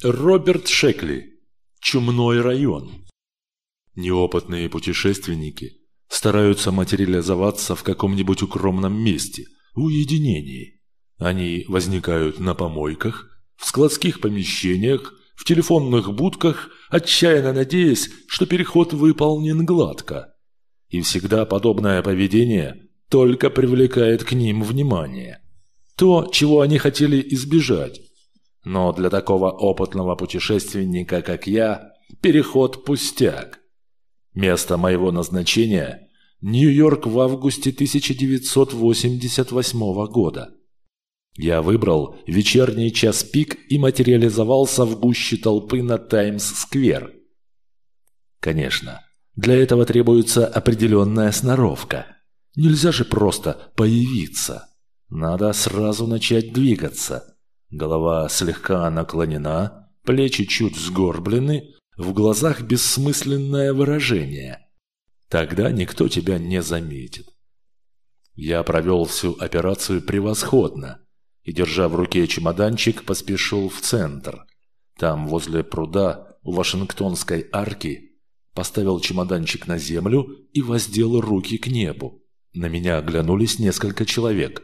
Роберт Шекли. Чумной район. Неопытные путешественники стараются материализоваться в каком-нибудь укромном месте, уединении. Они возникают на помойках, в складских помещениях, в телефонных будках, отчаянно надеясь, что переход выполнен гладко. И всегда подобное поведение только привлекает к ним внимание. То, чего они хотели избежать. Но для такого опытного путешественника, как я, переход пустяк. Место моего назначения – Нью-Йорк в августе 1988 года. Я выбрал вечерний час пик и материализовался в гуще толпы на Таймс-сквер. Конечно, для этого требуется определенная сноровка. Нельзя же просто появиться. Надо сразу начать двигаться. Голова слегка наклонена, плечи чуть сгорблены, в глазах бессмысленное выражение. Тогда никто тебя не заметит. Я провел всю операцию превосходно и, держа в руке чемоданчик, поспешил в центр. Там, возле пруда, у Вашингтонской арки, поставил чемоданчик на землю и воздел руки к небу. На меня оглянулись несколько человек.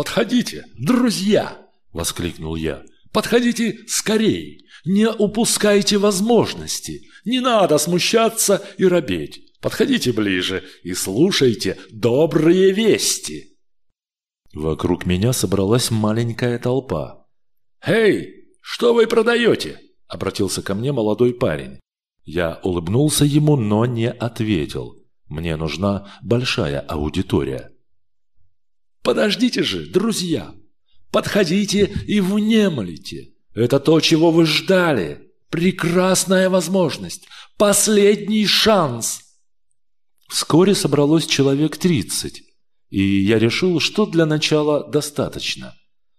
«Подходите, друзья!» – воскликнул я. «Подходите скорей! Не упускайте возможности! Не надо смущаться и робеть! Подходите ближе и слушайте добрые вести!» Вокруг меня собралась маленькая толпа. «Эй, что вы продаете?» – обратился ко мне молодой парень. Я улыбнулся ему, но не ответил. Мне нужна большая аудитория. Подождите же, друзья! Подходите и внемлите! Это то, чего вы ждали! Прекрасная возможность! Последний шанс!» Вскоре собралось человек тридцать, и я решил, что для начала достаточно.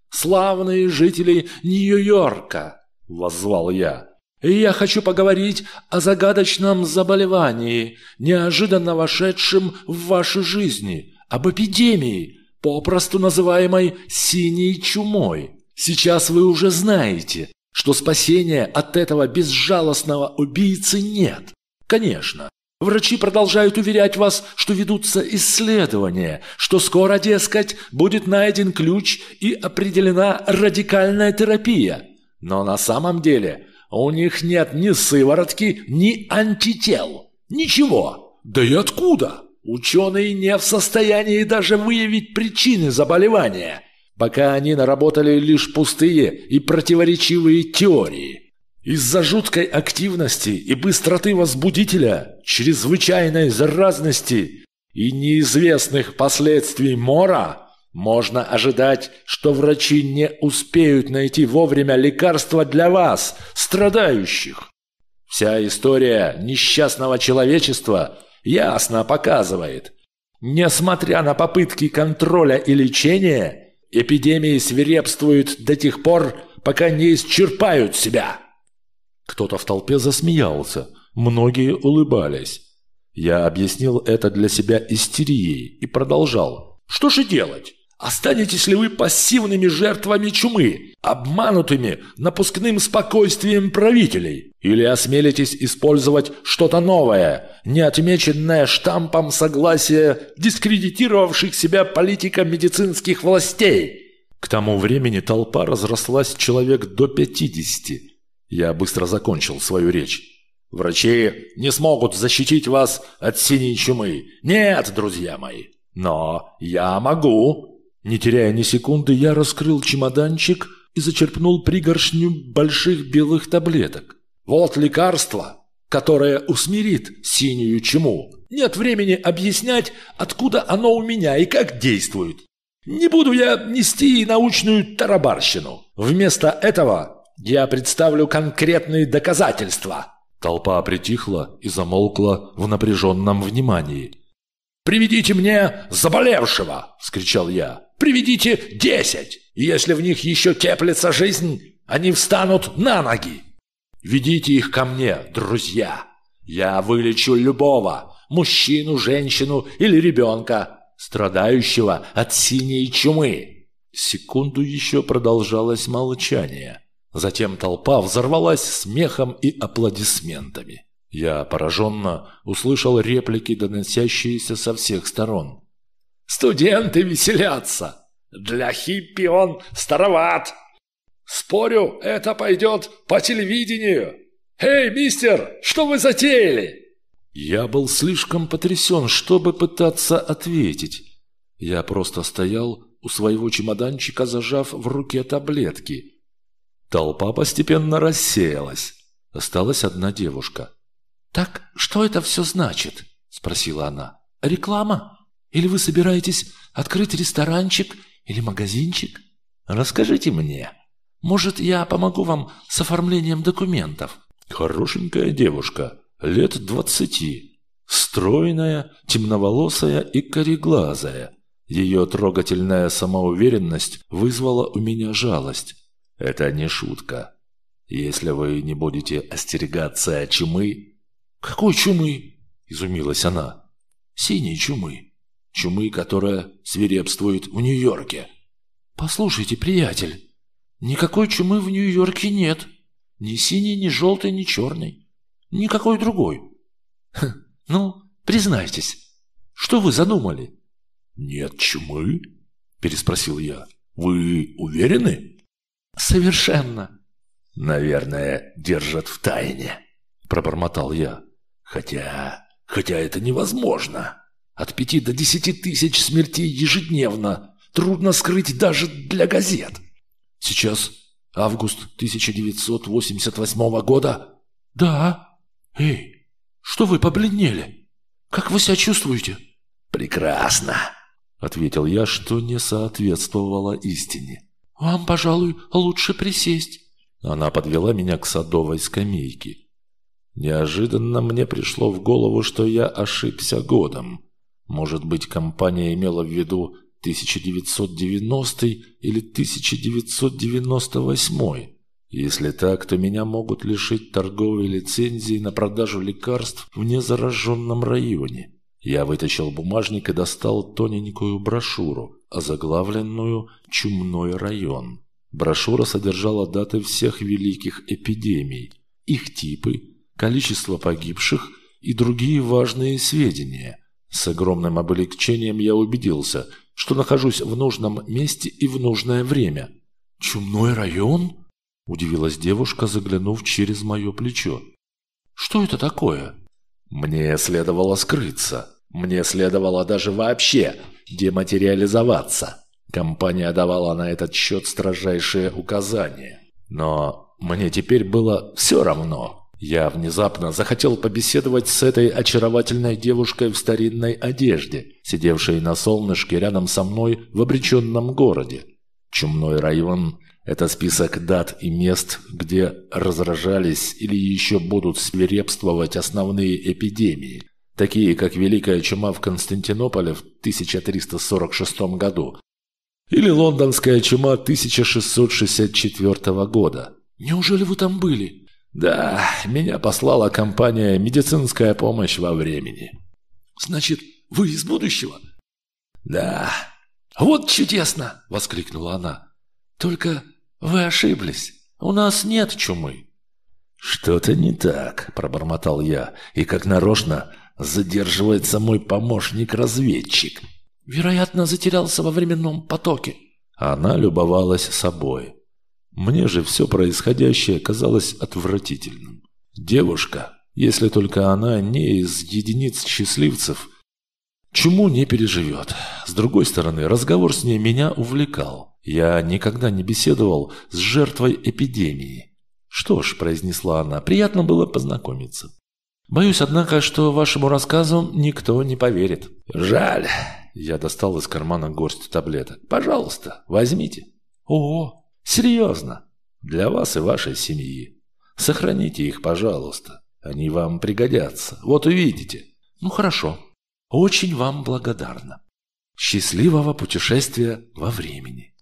«Славные жители Нью-Йорка!» – воззвал я. Я хочу поговорить о загадочном заболевании, неожиданно вошедшем в вашу жизни, об эпидемии, попросту называемой «синей чумой». Сейчас вы уже знаете, что спасения от этого безжалостного убийцы нет. Конечно, врачи продолжают уверять вас, что ведутся исследования, что скоро, дескать, будет найден ключ и определена радикальная терапия. Но на самом деле у них нет ни сыворотки, ни антител. Ничего. Да и откуда? Ученые не в состоянии даже выявить причины заболевания, пока они наработали лишь пустые и противоречивые теории. Из-за жуткой активности и быстроты возбудителя, чрезвычайной заразности и неизвестных последствий мора можно ожидать, что врачи не успеют найти вовремя лекарства для вас, страдающих. Вся история несчастного человечества – ясно показывает. Несмотря на попытки контроля и лечения, эпидемии свирепствуют до тех пор, пока не исчерпают себя. Кто-то в толпе засмеялся, многие улыбались. Я объяснил это для себя истерией и продолжал. Что же делать? Останетесь ли вы пассивными жертвами чумы, обманутыми напускным спокойствием правителей? Или осмелитесь использовать что-то новое, не отмеченное штампом согласия дискредитировавших себя политико-медицинских властей? К тому времени толпа разрослась человек до пятидесяти. Я быстро закончил свою речь. Врачи не смогут защитить вас от синей чумы. Нет, друзья мои. Но я могу. Не теряя ни секунды, я раскрыл чемоданчик и зачерпнул пригоршню больших белых таблеток. «Вот лекарство, которое усмирит синюю чуму. Нет времени объяснять, откуда оно у меня и как действует. Не буду я нести научную тарабарщину. Вместо этого я представлю конкретные доказательства». Толпа притихла и замолкла в напряженном внимании. «Приведите мне заболевшего!» – вскричал я. «Приведите десять! Если в них еще теплится жизнь, они встанут на ноги! Ведите их ко мне, друзья! Я вылечу любого, мужчину, женщину или ребенка, страдающего от синей чумы!» Секунду еще продолжалось молчание. Затем толпа взорвалась смехом и аплодисментами. Я пораженно услышал реплики, доносящиеся со всех сторон. «Студенты веселятся! Для хиппи он староват! Спорю, это пойдет по телевидению! Эй, мистер, что вы затеяли?» Я был слишком потрясен, чтобы пытаться ответить. Я просто стоял у своего чемоданчика, зажав в руке таблетки. Толпа постепенно рассеялась. Осталась одна девушка. «Так что это все значит?» – спросила она. «Реклама? Или вы собираетесь открыть ресторанчик или магазинчик? Расскажите мне. Может, я помогу вам с оформлением документов?» Хорошенькая девушка, лет двадцати. Стройная, темноволосая и кореглазая. Ее трогательная самоуверенность вызвала у меня жалость. Это не шутка. Если вы не будете остерегаться чумы, «Какой чумы?» – изумилась она. «Синей чумы. Чумы, которая свирепствует в Нью-Йорке». «Послушайте, приятель, никакой чумы в Нью-Йорке нет. Ни синей, ни желтой, ни черной. Никакой другой. Хм, ну, признайтесь, что вы задумали?» «Нет чумы?» – переспросил я. «Вы уверены?» «Совершенно». «Наверное, держат в тайне», – пробормотал я. Хотя... хотя это невозможно. От пяти до десяти тысяч смертей ежедневно. Трудно скрыть даже для газет. Сейчас август 1988 года? Да. Эй, что вы побледнели? Как вы себя чувствуете? Прекрасно, ответил я, что не соответствовало истине. Вам, пожалуй, лучше присесть. Она подвела меня к садовой скамейке. Неожиданно мне пришло в голову, что я ошибся годом. Может быть, компания имела в виду 1990 или 1998. Если так, то меня могут лишить торговой лицензии на продажу лекарств в незараженном районе. Я вытащил бумажник и достал тоненькую брошюру, озаглавленную «Чумной район». Брошюра содержала даты всех великих эпидемий, их типы количество погибших и другие важные сведения. С огромным облегчением я убедился, что нахожусь в нужном месте и в нужное время. «Чумной район?» – удивилась девушка, заглянув через мое плечо. «Что это такое?» «Мне следовало скрыться. Мне следовало даже вообще дематериализоваться. Компания давала на этот счет строжайшие указания. Но мне теперь было все равно». Я внезапно захотел побеседовать с этой очаровательной девушкой в старинной одежде, сидевшей на солнышке рядом со мной в обреченном городе. Чумной район – это список дат и мест, где разражались или еще будут свирепствовать основные эпидемии, такие как Великая чума в Константинополе в 1346 году или Лондонская чума 1664 года. «Неужели вы там были?» Да, меня послала компания «Медицинская помощь во времени». Значит, вы из будущего? Да. Вот чудесно! Воскликнула она. Только вы ошиблись. У нас нет чумы. Что-то не так, пробормотал я, и как нарочно задерживается мой помощник-разведчик. Вероятно, затерялся во временном потоке. Она любовалась собой. Мне же все происходящее казалось отвратительным. Девушка, если только она не из единиц счастливцев, чему не переживет. С другой стороны, разговор с ней меня увлекал. Я никогда не беседовал с жертвой эпидемии. «Что ж», – произнесла она, – «приятно было познакомиться». «Боюсь, однако, что вашему рассказу никто не поверит». «Жаль». Я достал из кармана горсть таблеток. «Пожалуйста, возьмите». «О, Серьезно. Для вас и вашей семьи. Сохраните их, пожалуйста. Они вам пригодятся. Вот увидите. Ну хорошо. Очень вам благодарна. Счастливого путешествия во времени.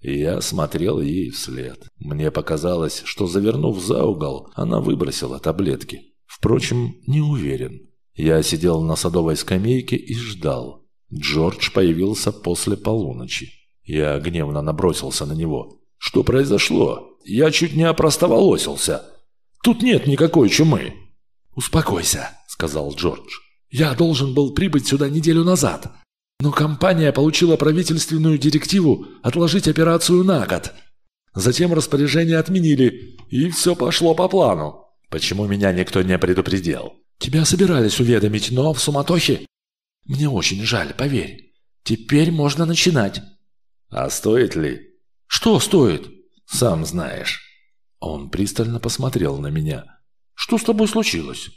Я смотрел ей вслед. Мне показалось, что, завернув за угол, она выбросила таблетки. Впрочем, не уверен. Я сидел на садовой скамейке и ждал. Джордж появился после полуночи. Я гневно набросился на него. «Что произошло? я чуть не опростоволосился. Тут нет никакой чумы». «Успокойся», — сказал Джордж. «Я должен был прибыть сюда неделю назад, но компания получила правительственную директиву отложить операцию на год. Затем распоряжение отменили, и все пошло по плану. Почему меня никто не предупредил? Тебя собирались уведомить, но в суматохе. Мне очень жаль, поверь. Теперь можно начинать. А стоит ли? Что стоит? Сам знаешь. Он пристально посмотрел на меня. Что с тобой случилось?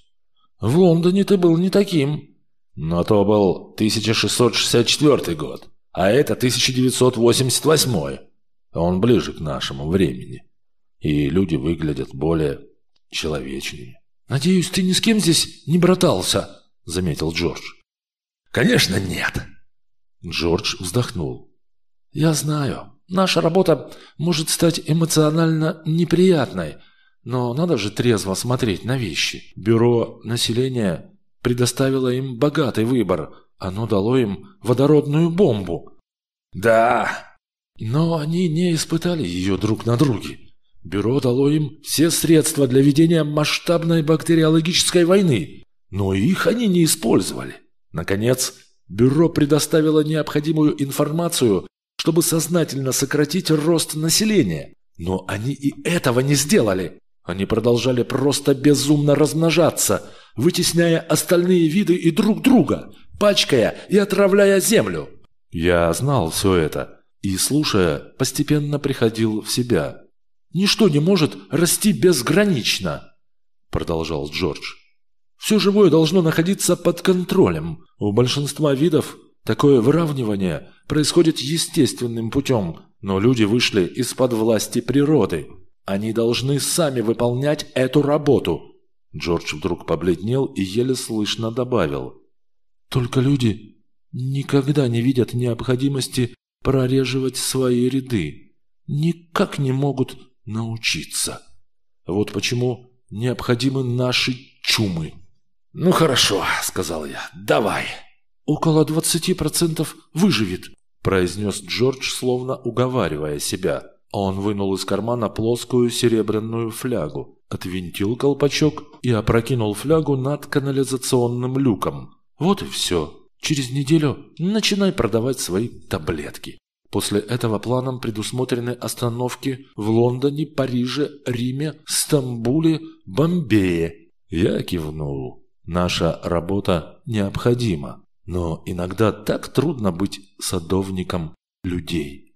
В Лондоне ты был не таким. Но то был 1664 год, а это 1988. Он ближе к нашему времени. И люди выглядят более человечнее. «Надеюсь, ты ни с кем здесь не братался?» – заметил Джордж. «Конечно нет!» Джордж вздохнул. «Я знаю, наша работа может стать эмоционально неприятной, но надо же трезво смотреть на вещи. Бюро населения предоставило им богатый выбор. Оно дало им водородную бомбу. Да. Но они не испытали ее друг на друге. Бюро дало им все средства для ведения масштабной бактериологической войны, но их они не использовали. Наконец, бюро предоставило необходимую информацию, чтобы сознательно сократить рост населения. Но они и этого не сделали. Они продолжали просто безумно размножаться, вытесняя остальные виды и друг друга, пачкая и отравляя землю. Я знал все это и, слушая, постепенно приходил в себя. «Ничто не может расти безгранично», – продолжал Джордж. «Все живое должно находиться под контролем. У большинства видов такое выравнивание происходит естественным путем, но люди вышли из-под власти природы». Они должны сами выполнять эту работу. Джордж вдруг побледнел и еле слышно добавил. Только люди никогда не видят необходимости прореживать свои ряды. Никак не могут научиться. Вот почему необходимы наши чумы. «Ну хорошо», — сказал я, — «давай». «Около двадцати процентов выживет», — произнес Джордж, словно уговаривая себя. Он вынул из кармана плоскую серебряную флягу, отвинтил колпачок и опрокинул флягу над канализационным люком. Вот и все. Через неделю начинай продавать свои таблетки. После этого планом предусмотрены остановки в Лондоне, Париже, Риме, Стамбуле, Бомбее. Я кивнул. Наша работа необходима, но иногда так трудно быть садовником людей.